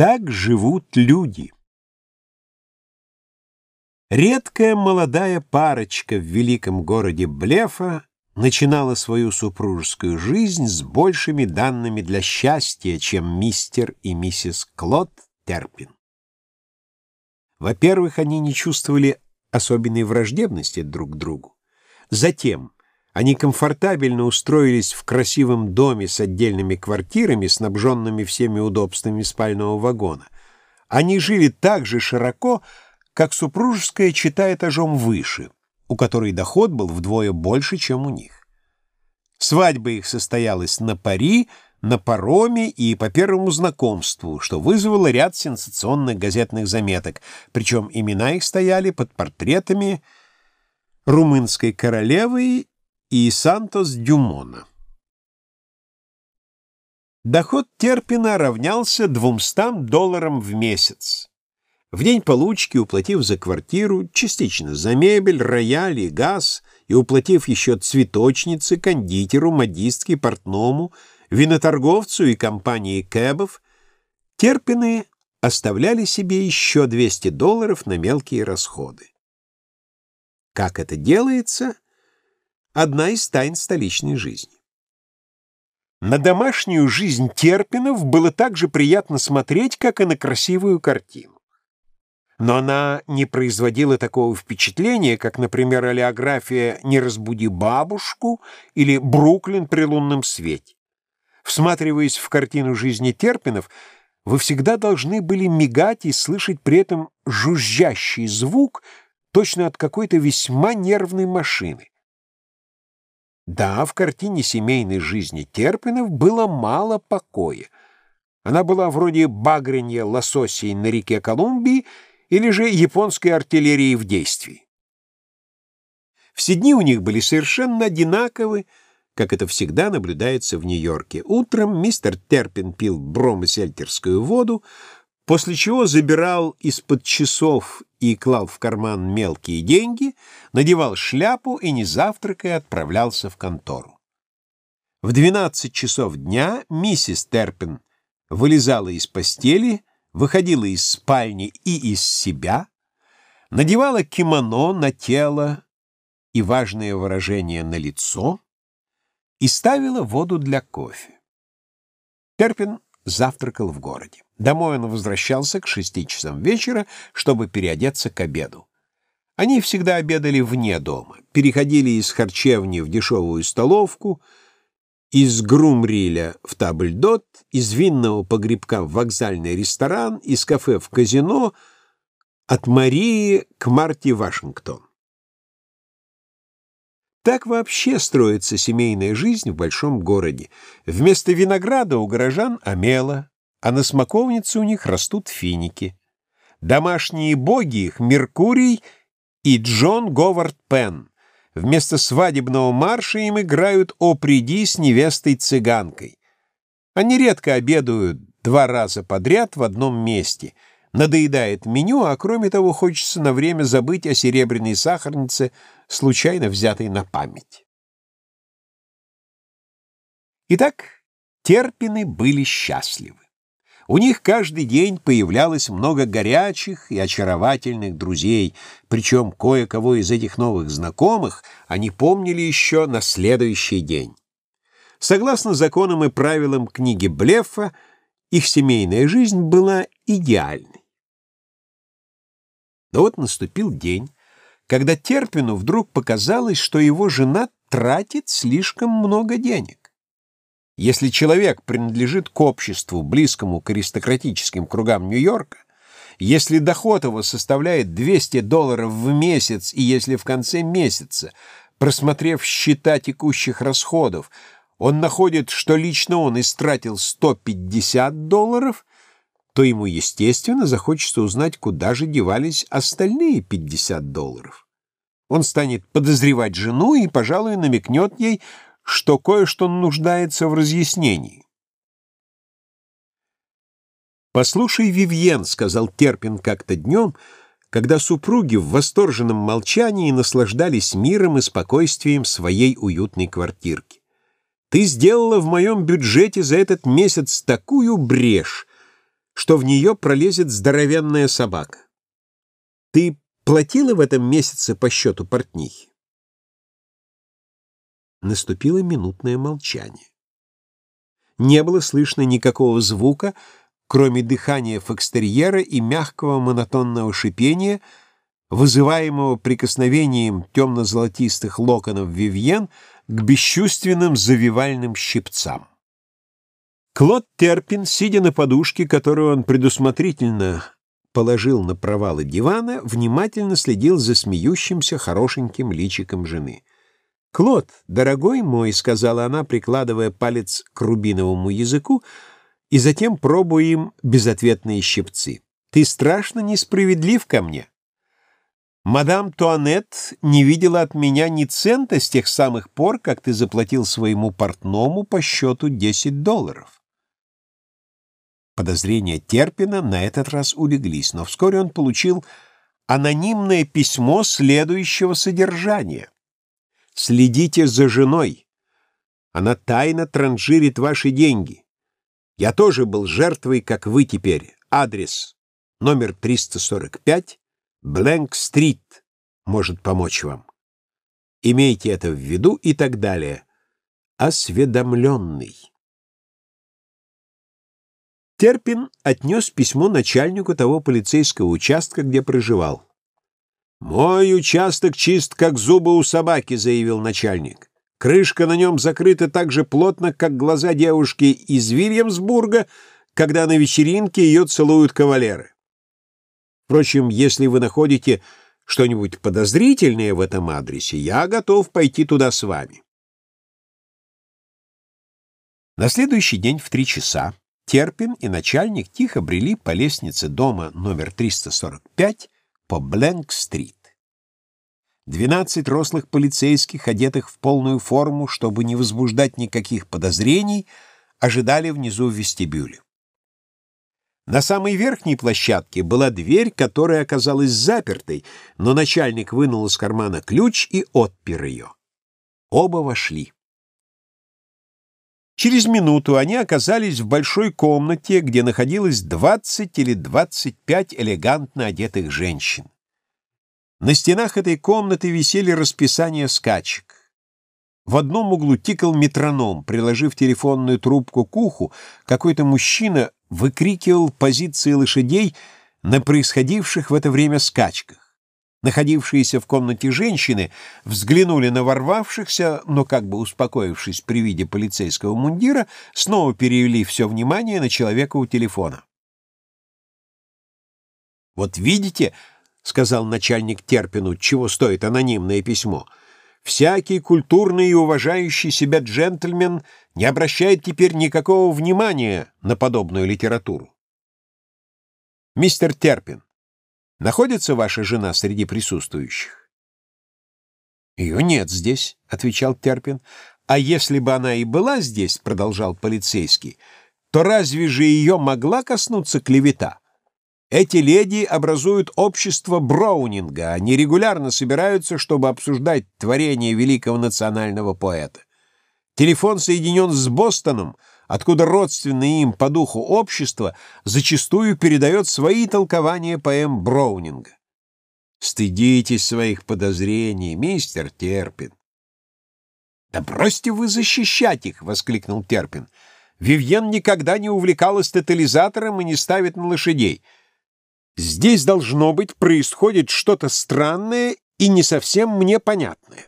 Так живут люди. Редкая молодая парочка в великом городе Блефа начинала свою супружескую жизнь с большими данными для счастья, чем мистер и миссис Клод Терпин. Во-первых, они не чувствовали особенной враждебности друг к другу. Затем они комфортабельно устроились в красивом доме с отдельными квартирами, снабженными всеми удобствами спального вагона. Они жили так же широко, как супружеская чита этажом выше, у которой доход был вдвое больше, чем у них. Свадьба их состоялась на пари, на пароме и по первому знакомству, что вызвало ряд сенсационных газетных заметок, причем имена их стояли под портретами румынской королевы и Сантос Дюмона. Доход Терпина равнялся 200 долларам в месяц. В день получки, уплатив за квартиру, частично за мебель, рояль и газ, и уплатив еще цветочнице, кондитеру, модистке, портному, виноторговцу и компании кэбов, Терпины оставляли себе еще 200 долларов на мелкие расходы. Как это делается — одна из тайн столичной жизни. На домашнюю жизнь Терпинов было так же приятно смотреть, как и на красивую картину. Но она не производила такого впечатления, как, например, олеография «Не разбуди бабушку» или «Бруклин при лунном свете». Всматриваясь в картину жизни Терпинов, вы всегда должны были мигать и слышать при этом жужжащий звук точно от какой-то весьма нервной машины. Да, в картине семейной жизни Терпинов было мало покоя. Она была вроде багренья лососей на реке Колумбии или же японской артиллерии в действии. Все дни у них были совершенно одинаковы, как это всегда наблюдается в Нью-Йорке. Утром мистер Терпин пил бромосельтерскую воду, после чего забирал из-под часов и клал в карман мелкие деньги, надевал шляпу и, не завтракая, отправлялся в контору. В 12 часов дня миссис Терпин вылезала из постели, выходила из спальни и из себя, надевала кимоно на тело и важное выражение на лицо и ставила воду для кофе. Терпин завтракал в городе. Домой он возвращался к шести часам вечера, чтобы переодеться к обеду. Они всегда обедали вне дома, переходили из харчевни в дешевую столовку, из Грумриля в Табльдот, из винного погребка в вокзальный ресторан, из кафе в казино, от Марии к Марти Вашингтон. Так вообще строится семейная жизнь в большом городе. Вместо винограда у горожан омела, а на смоковнице у них растут финики. Домашние боги их — Меркурий и Джон Говард Пен. Вместо свадебного марша им играют «О, приди» с невестой-цыганкой. Они редко обедают два раза подряд в одном месте — надоедает меню, а кроме того хочется на время забыть о серебряной сахарнице, случайно взятой на память. Итак, терпины были счастливы. У них каждый день появлялось много горячих и очаровательных друзей, причем кое-кого из этих новых знакомых они помнили еще на следующий день. Согласно законам и правилам книги Блеффа, их семейная жизнь была идеальной. Но вот наступил день, когда Терпину вдруг показалось, что его жена тратит слишком много денег. Если человек принадлежит к обществу, близкому к аристократическим кругам Нью-Йорка, если доход его составляет 200 долларов в месяц, и если в конце месяца, просмотрев счета текущих расходов, он находит, что лично он истратил 150 долларов, то ему, естественно, захочется узнать, куда же девались остальные 50 долларов. Он станет подозревать жену и, пожалуй, намекнет ей, что кое-что нуждается в разъяснении. «Послушай, Вивьен», — сказал Терпин как-то днем, когда супруги в восторженном молчании наслаждались миром и спокойствием своей уютной квартирки. «Ты сделала в моем бюджете за этот месяц такую брешь, что в нее пролезет здоровенная собака. Ты платила в этом месяце по счету портнихи? Наступило минутное молчание. Не было слышно никакого звука, кроме дыхания фокстерьера и мягкого монотонного шипения, вызываемого прикосновением темно-золотистых локонов Вивьен к бесчувственным завивальным щипцам. Клод Терпин, сидя на подушке, которую он предусмотрительно положил на провалы дивана, внимательно следил за смеющимся хорошеньким личиком жены. «Клод, дорогой мой», — сказала она, прикладывая палец к рубиновому языку, и затем пробуя им безответные щипцы. «Ты страшно несправедлив ко мне. Мадам Туанет не видела от меня ни цента с тех самых пор, как ты заплатил своему портному по счету 10 долларов». Подозрения Терпина на этот раз улеглись, но вскоре он получил анонимное письмо следующего содержания. Следите за женой. Она тайно транжирит ваши деньги. Я тоже был жертвой, как вы теперь. Адрес номер 345, Блэнк-стрит, может помочь вам. Имейте это в виду и так далее. Осведомленный. Терпин отнес письмо начальнику того полицейского участка, где проживал. «Мой участок чист, как зубы у собаки», — заявил начальник. «Крышка на нем закрыта так же плотно, как глаза девушки из Вильямсбурга, когда на вечеринке ее целуют кавалеры. Впрочем, если вы находите что-нибудь подозрительное в этом адресе, я готов пойти туда с вами». На следующий день в три часа Терпин и начальник тихо брели по лестнице дома номер 345 по Бленк-стрит. Двенадцать рослых полицейских, одетых в полную форму, чтобы не возбуждать никаких подозрений, ожидали внизу в вестибюле. На самой верхней площадке была дверь, которая оказалась запертой, но начальник вынул из кармана ключ и отпер ее. Оба вошли. Через минуту они оказались в большой комнате, где находилось 20 или 25 элегантно одетых женщин. На стенах этой комнаты висели расписания скачек. В одном углу тикал метроном, приложив телефонную трубку к уху, какой-то мужчина выкрикивал позиции лошадей на происходивших в это время скачках. Находившиеся в комнате женщины взглянули на ворвавшихся, но как бы успокоившись при виде полицейского мундира, снова перевели все внимание на человека у телефона. «Вот видите», — сказал начальник Терпину, — «чего стоит анонимное письмо?» Всякий культурный и уважающий себя джентльмен не обращает теперь никакого внимания на подобную литературу. Мистер Терпин, Находится ваша жена среди присутствующих? Ее нет здесь, отвечал Терпин. А если бы она и была здесь, продолжал полицейский, то разве же ее могла коснуться клевета? Эти леди образуют общество Браунинга, они регулярно собираются, чтобы обсуждать творение великого национального поэта. Телефон соединен с Бостоном — откуда родственное им по духу общество зачастую передает свои толкования поэм Броунинга. Стыдитесь своих подозрений, мистер Терпин. «Да бросьте вы защищать их!» — воскликнул Терпин. «Вивьен никогда не увлекалась тотализатором и не ставит на лошадей. Здесь, должно быть, происходит что-то странное и не совсем мне понятное».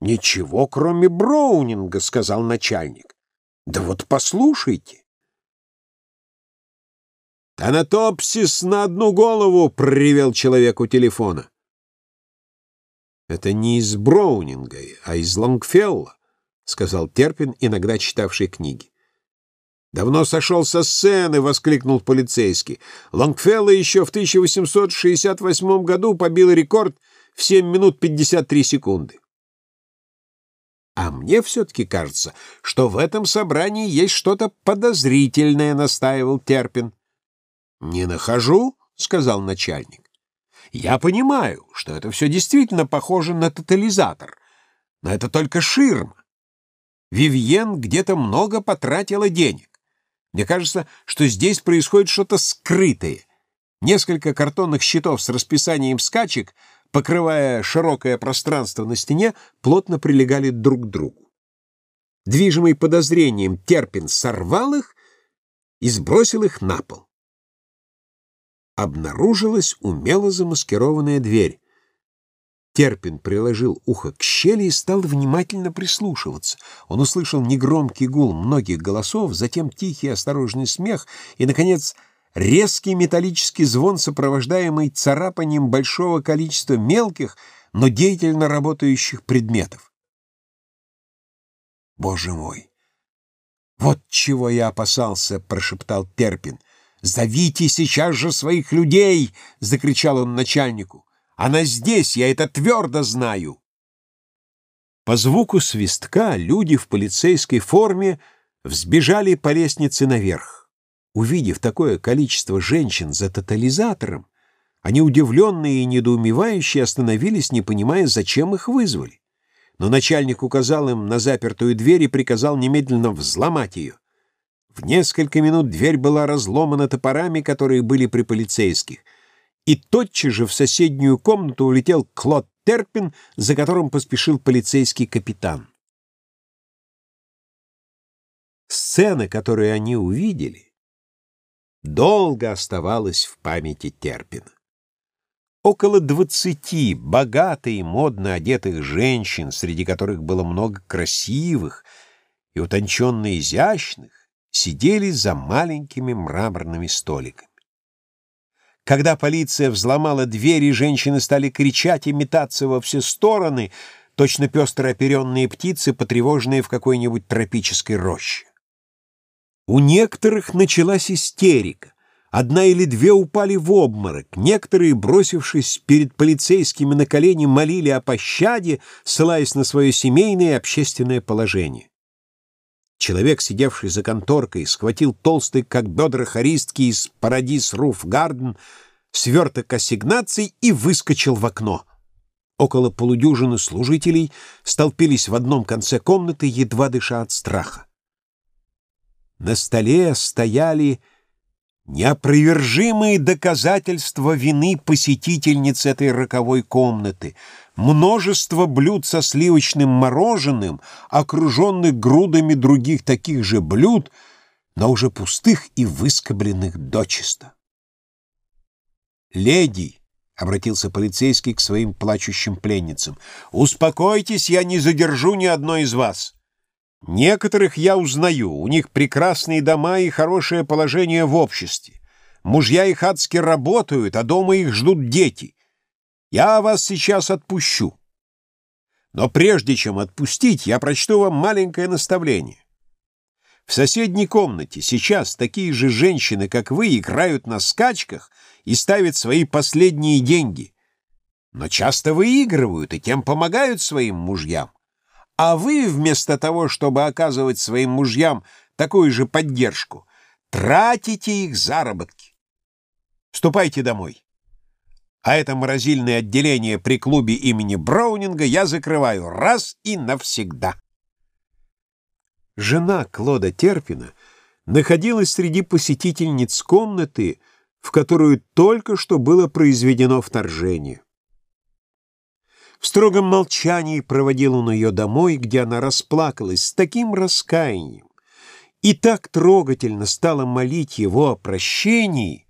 «Ничего, кроме Броунинга», — сказал начальник. Да вот послушайте. «Танатопсис на одну голову!» — проревел человек у телефона. «Это не из Броунинга, а из Лонгфелла», — сказал Терпин, иногда читавший книги. «Давно сошел со сцены!» — воскликнул полицейский. «Лонгфелло еще в 1868 году побил рекорд в 7 минут 53 секунды. А мне все-таки кажется, что в этом собрании есть что-то подозрительное, — настаивал Терпин. — Не нахожу, — сказал начальник. Я понимаю, что это все действительно похоже на тотализатор, но это только ширма. Вивьен где-то много потратила денег. Мне кажется, что здесь происходит что-то скрытое. Несколько картонных щитов с расписанием скачек, покрывая широкое пространство на стене, плотно прилегали друг к другу. Движимый подозрением, Терпин сорвал их и сбросил их на пол. Обнаружилась умело замаскированная дверь. Терпин приложил ухо к щели и стал внимательно прислушиваться. Он услышал негромкий гул многих голосов, затем тихий осторожный смех и, наконец, резкий металлический звон, сопровождаемый царапанием большого количества мелких, но деятельно работающих предметов. «Боже мой! Вот чего я опасался!» — прошептал Терпин. «Зовите сейчас же своих людей!» — закричал он начальнику. Она здесь, я это твердо знаю. По звуку свистка люди в полицейской форме взбежали по лестнице наверх. Увидев такое количество женщин за тотализатором, они, удивленные и недоумевающие, остановились, не понимая, зачем их вызвали. Но начальник указал им на запертую дверь и приказал немедленно взломать ее. В несколько минут дверь была разломана топорами, которые были при полицейских и тотчас же в соседнюю комнату улетел Клод Терпин, за которым поспешил полицейский капитан. Сцена, которую они увидели, долго оставалась в памяти Терпина. Около двадцати богато и модно одетых женщин, среди которых было много красивых и утонченно изящных, сидели за маленькими мраморными столиками. Когда полиция взломала двери, женщины стали кричать и метаться во все стороны, точно пестро оперенные птицы, потревоженные в какой-нибудь тропической роще. У некоторых началась истерика. Одна или две упали в обморок, некоторые, бросившись перед полицейскими на колени, молили о пощаде, ссылаясь на свое семейное и общественное положение. Человек, сидевший за конторкой, схватил толстый, как бедра хористки из «Парадис Руф Гарден», сверток ассигнаций и выскочил в окно. Около полудюжины служителей столпились в одном конце комнаты, едва дыша от страха. На столе стояли неопровержимые доказательства вины посетительниц этой роковой комнаты, множество блюд со сливочным мороженым, окруженных грудами других таких же блюд, но уже пустых и выскобленных дочисто. «Леди!» — обратился полицейский к своим плачущим пленницам. «Успокойтесь, я не задержу ни одной из вас. Некоторых я узнаю, у них прекрасные дома и хорошее положение в обществе. Мужья их адски работают, а дома их ждут дети. Я вас сейчас отпущу. Но прежде чем отпустить, я прочту вам маленькое наставление. В соседней комнате сейчас такие же женщины, как вы, играют на скачках и ставят свои последние деньги, но часто выигрывают и тем помогают своим мужьям. А вы, вместо того, чтобы оказывать своим мужьям такую же поддержку, тратите их заработки. Ступайте домой. А это морозильное отделение при клубе имени Браунинга я закрываю раз и навсегда. Жена Клода Терпина находилась среди посетительниц комнаты, в которую только что было произведено вторжение. В строгом молчании проводил он ее домой, где она расплакалась с таким раскаянием и так трогательно стала молить его о прощении,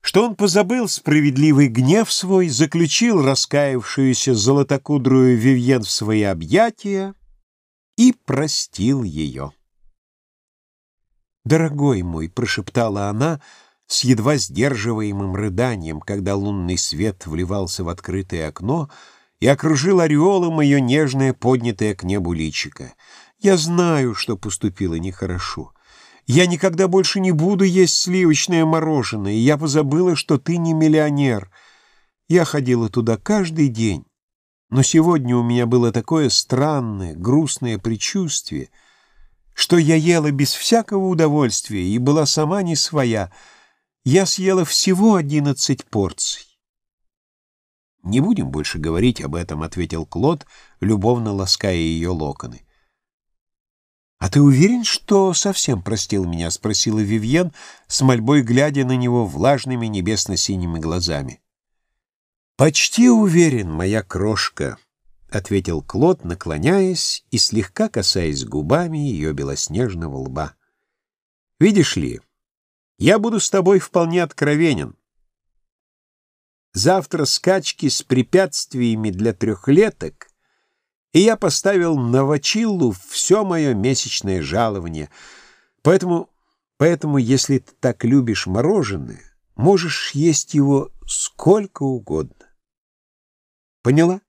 что он позабыл справедливый гнев свой, заключил раскаявшуюся золотокудрую Вивьен в свои объятия и простил ее. «Дорогой мой», — прошептала она, — с едва сдерживаемым рыданием, когда лунный свет вливался в открытое окно и окружил ореолом ее нежное, поднятое к небу личико. «Я знаю, что поступила нехорошо. Я никогда больше не буду есть сливочное мороженое, и я позабыла, что ты не миллионер. Я ходила туда каждый день, но сегодня у меня было такое странное, грустное предчувствие, что я ела без всякого удовольствия и была сама не своя, я съела всего одиннадцать порций. «Не будем больше говорить об этом», — ответил Клод, любовно лаская ее локоны. «А ты уверен, что совсем простил меня?» — спросила Вивьен, с мольбой глядя на него влажными небесно-синими глазами. «Почти уверен, моя крошка», — ответил Клод, наклоняясь и слегка касаясь губами ее белоснежного лба. «Видишь ли, я буду с тобой вполне откровенен. Завтра скачки с препятствиями для трехлеток, и я поставил на Вачиллу все мое месячное жалование. Поэтому, поэтому, если ты так любишь мороженое, можешь есть его сколько угодно. Поняла?